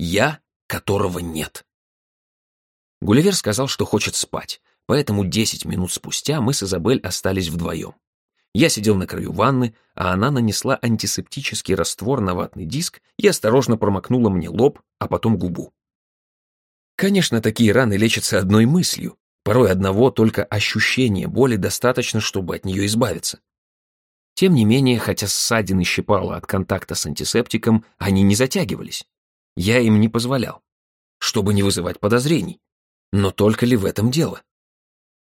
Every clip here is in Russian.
Я, которого нет. Гулливер сказал, что хочет спать, поэтому десять минут спустя мы с Изабель остались вдвоем. Я сидел на краю ванны, а она нанесла антисептический раствор на ватный диск и осторожно промокнула мне лоб, а потом губу. Конечно, такие раны лечатся одной мыслью. Порой одного только ощущения боли достаточно, чтобы от нее избавиться. Тем не менее, хотя ссадины щипало от контакта с антисептиком, они не затягивались. Я им не позволял, чтобы не вызывать подозрений. Но только ли в этом дело?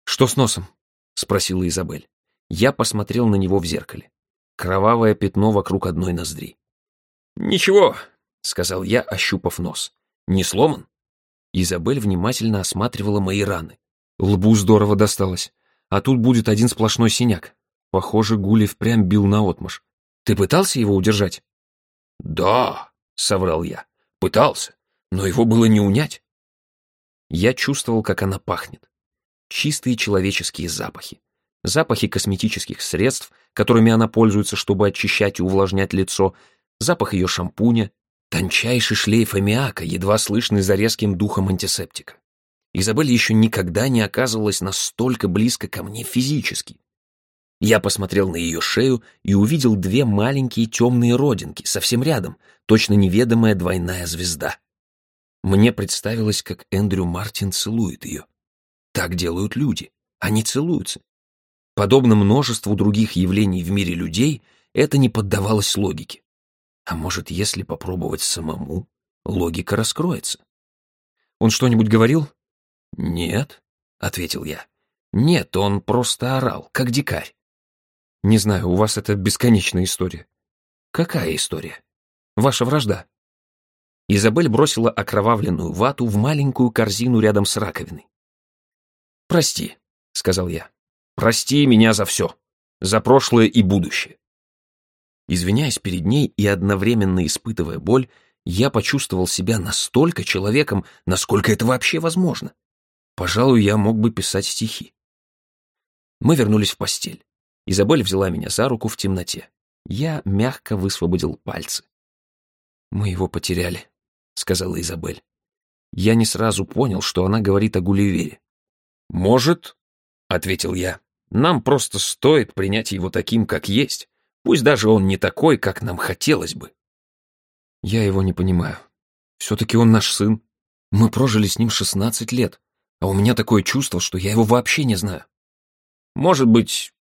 «Что с носом?» — спросила Изабель. Я посмотрел на него в зеркале. Кровавое пятно вокруг одной ноздри. «Ничего», — сказал я, ощупав нос. «Не сломан?» Изабель внимательно осматривала мои раны. Лбу здорово досталось. А тут будет один сплошной синяк. Похоже, Гули впрямь бил наотмашь. Ты пытался его удержать? «Да», — соврал я. «Пытался, но его было не унять». Я чувствовал, как она пахнет. Чистые человеческие запахи. Запахи косметических средств, которыми она пользуется, чтобы очищать и увлажнять лицо, запах ее шампуня, тончайший шлейф аммиака, едва слышный за резким духом антисептика. Изабель еще никогда не оказывалась настолько близко ко мне физически. Я посмотрел на ее шею и увидел две маленькие темные родинки, совсем рядом, точно неведомая двойная звезда. Мне представилось, как Эндрю Мартин целует ее. Так делают люди. Они целуются. Подобно множеству других явлений в мире людей, это не поддавалось логике. А может, если попробовать самому, логика раскроется? Он что-нибудь говорил? Нет, ответил я. Нет, он просто орал, как дикарь. Не знаю, у вас это бесконечная история. Какая история? Ваша вражда. Изабель бросила окровавленную вату в маленькую корзину рядом с раковиной. «Прости», — сказал я. «Прости меня за все. За прошлое и будущее». Извиняясь перед ней и одновременно испытывая боль, я почувствовал себя настолько человеком, насколько это вообще возможно. Пожалуй, я мог бы писать стихи. Мы вернулись в постель. Изабель взяла меня за руку в темноте. Я мягко высвободил пальцы. «Мы его потеряли», — сказала Изабель. Я не сразу понял, что она говорит о Гулливере. «Может», — ответил я, — «нам просто стоит принять его таким, как есть, пусть даже он не такой, как нам хотелось бы». Я его не понимаю. Все-таки он наш сын. Мы прожили с ним шестнадцать лет, а у меня такое чувство, что я его вообще не знаю. Может быть,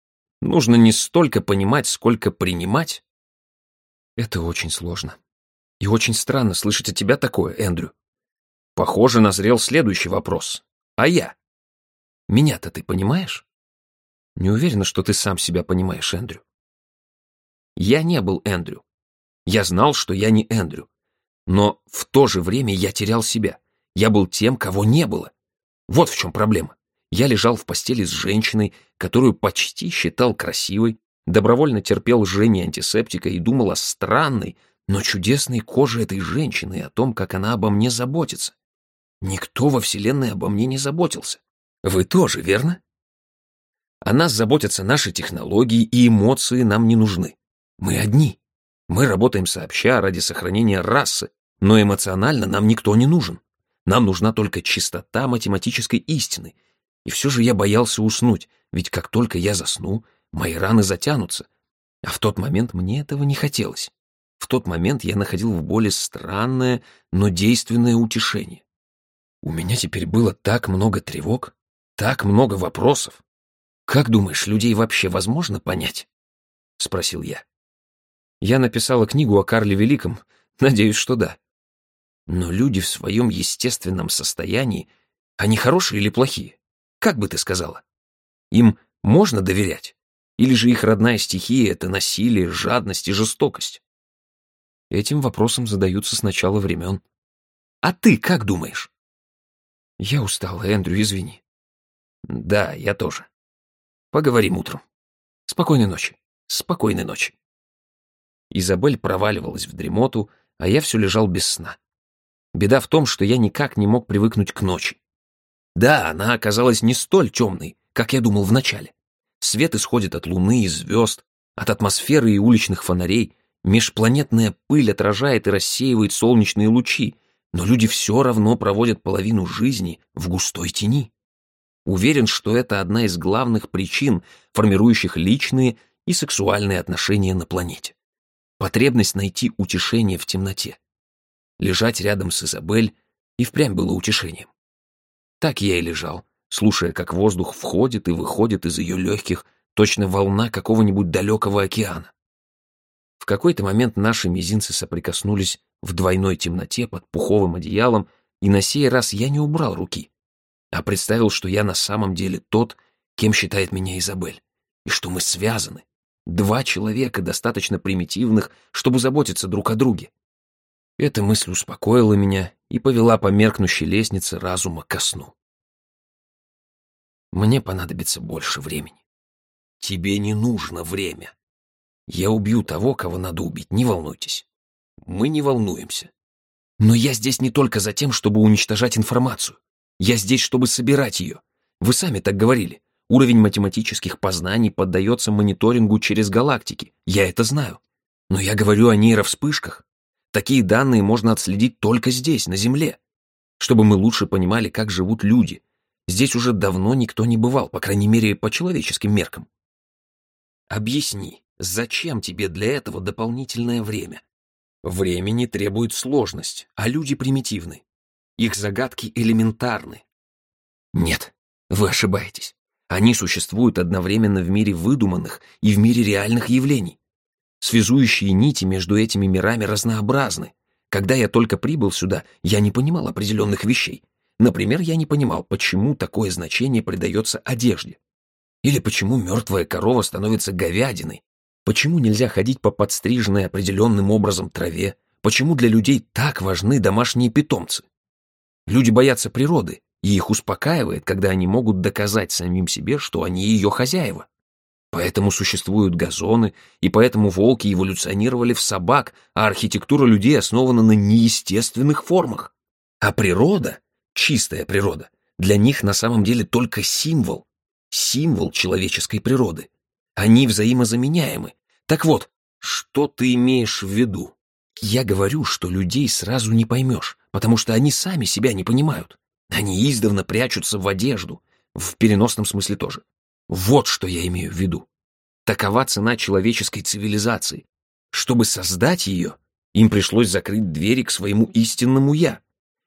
Нужно не столько понимать, сколько принимать. Это очень сложно. И очень странно слышать от тебя такое, Эндрю. Похоже, назрел следующий вопрос. А я? Меня-то ты понимаешь? Не уверена, что ты сам себя понимаешь, Эндрю. Я не был Эндрю. Я знал, что я не Эндрю. Но в то же время я терял себя. Я был тем, кого не было. Вот в чем проблема. Я лежал в постели с женщиной, которую почти считал красивой, добровольно терпел жжение антисептика и думал о странной, но чудесной коже этой женщины и о том, как она обо мне заботится. Никто во Вселенной обо мне не заботился. Вы тоже, верно? О нас заботятся наши технологии, и эмоции нам не нужны. Мы одни. Мы работаем сообща ради сохранения расы, но эмоционально нам никто не нужен. Нам нужна только чистота математической истины, и все же я боялся уснуть, ведь как только я засну, мои раны затянутся. А в тот момент мне этого не хотелось. В тот момент я находил в боли странное, но действенное утешение. У меня теперь было так много тревог, так много вопросов. Как думаешь, людей вообще возможно понять? Спросил я. Я написала книгу о Карле Великом, надеюсь, что да. Но люди в своем естественном состоянии, они хорошие или плохие? Как бы ты сказала? Им можно доверять? Или же их родная стихия — это насилие, жадность и жестокость? Этим вопросом задаются с начала времен. А ты как думаешь? Я устала, Эндрю, извини. Да, я тоже. Поговорим утром. Спокойной ночи. Спокойной ночи. Изабель проваливалась в дремоту, а я все лежал без сна. Беда в том, что я никак не мог привыкнуть к ночи. Да, она оказалась не столь темной, как я думал вначале. Свет исходит от луны и звезд, от атмосферы и уличных фонарей, межпланетная пыль отражает и рассеивает солнечные лучи, но люди все равно проводят половину жизни в густой тени. Уверен, что это одна из главных причин, формирующих личные и сексуальные отношения на планете. Потребность найти утешение в темноте. Лежать рядом с Изабель и впрямь было утешением. Так я и лежал, слушая, как воздух входит и выходит из ее легких, точно волна какого-нибудь далекого океана. В какой-то момент наши мизинцы соприкоснулись в двойной темноте под пуховым одеялом, и на сей раз я не убрал руки, а представил, что я на самом деле тот, кем считает меня Изабель, и что мы связаны. Два человека, достаточно примитивных, чтобы заботиться друг о друге. Эта мысль успокоила меня и повела по меркнущей лестнице разума ко сну. Мне понадобится больше времени. Тебе не нужно время. Я убью того, кого надо убить, не волнуйтесь. Мы не волнуемся. Но я здесь не только за тем, чтобы уничтожать информацию. Я здесь, чтобы собирать ее. Вы сами так говорили. Уровень математических познаний поддается мониторингу через галактики. Я это знаю. Но я говорю о нейровспышках. Такие данные можно отследить только здесь, на Земле. Чтобы мы лучше понимали, как живут люди, Здесь уже давно никто не бывал, по крайней мере, по человеческим меркам. Объясни, зачем тебе для этого дополнительное время? Времени требует сложность, а люди примитивны. Их загадки элементарны. Нет, вы ошибаетесь. Они существуют одновременно в мире выдуманных и в мире реальных явлений. Связующие нити между этими мирами разнообразны. Когда я только прибыл сюда, я не понимал определенных вещей, Например, я не понимал, почему такое значение придается одежде. Или почему мертвая корова становится говядиной. Почему нельзя ходить по подстриженной определенным образом траве. Почему для людей так важны домашние питомцы. Люди боятся природы, и их успокаивает, когда они могут доказать самим себе, что они ее хозяева. Поэтому существуют газоны, и поэтому волки эволюционировали в собак, а архитектура людей основана на неестественных формах. А природа чистая природа, для них на самом деле только символ, символ человеческой природы. Они взаимозаменяемы. Так вот, что ты имеешь в виду? Я говорю, что людей сразу не поймешь, потому что они сами себя не понимают. Они издавна прячутся в одежду, в переносном смысле тоже. Вот что я имею в виду. Такова цена человеческой цивилизации. Чтобы создать ее, им пришлось закрыть двери к своему истинному «я»,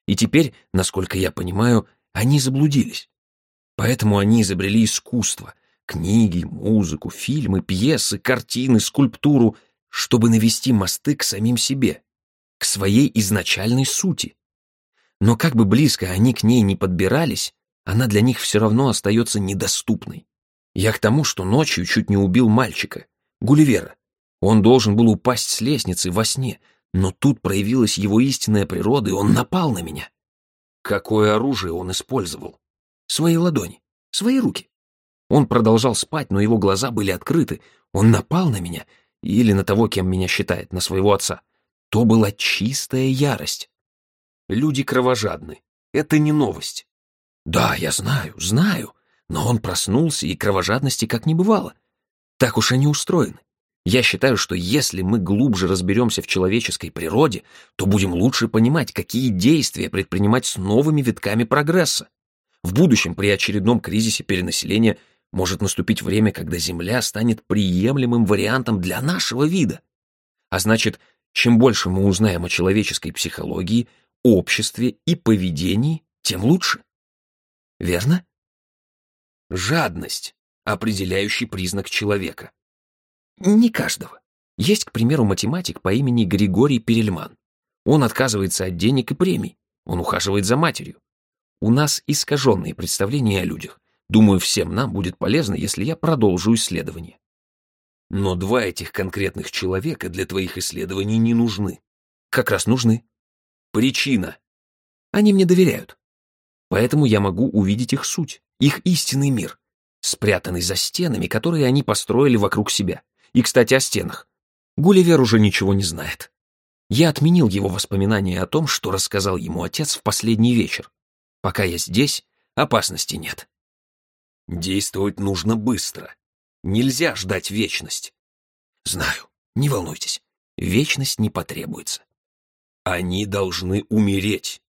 и теперь, насколько я понимаю, они заблудились. Поэтому они изобрели искусство, книги, музыку, фильмы, пьесы, картины, скульптуру, чтобы навести мосты к самим себе, к своей изначальной сути. Но как бы близко они к ней не подбирались, она для них все равно остается недоступной. Я к тому, что ночью чуть не убил мальчика, Гулливера. Он должен был упасть с лестницы во сне, но тут проявилась его истинная природа, и он напал на меня. Какое оружие он использовал? Свои ладони, свои руки. Он продолжал спать, но его глаза были открыты. Он напал на меня, или на того, кем меня считает, на своего отца. То была чистая ярость. Люди кровожадны. Это не новость. Да, я знаю, знаю. Но он проснулся, и кровожадности как не бывало. Так уж они устроены. Я считаю, что если мы глубже разберемся в человеческой природе, то будем лучше понимать, какие действия предпринимать с новыми витками прогресса. В будущем при очередном кризисе перенаселения может наступить время, когда Земля станет приемлемым вариантом для нашего вида. А значит, чем больше мы узнаем о человеческой психологии, обществе и поведении, тем лучше. Верно? Жадность – определяющий признак человека. Не каждого. Есть, к примеру, математик по имени Григорий Перельман. Он отказывается от денег и премий. Он ухаживает за матерью. У нас искаженные представления о людях. Думаю, всем нам будет полезно, если я продолжу исследование. Но два этих конкретных человека для твоих исследований не нужны. Как раз нужны. Причина. Они мне доверяют. Поэтому я могу увидеть их суть, их истинный мир, спрятанный за стенами, которые они построили вокруг себя. И, кстати, о стенах. Гулливер уже ничего не знает. Я отменил его воспоминания о том, что рассказал ему отец в последний вечер. Пока я здесь, опасности нет. Действовать нужно быстро. Нельзя ждать вечность. Знаю, не волнуйтесь, вечность не потребуется. Они должны умереть.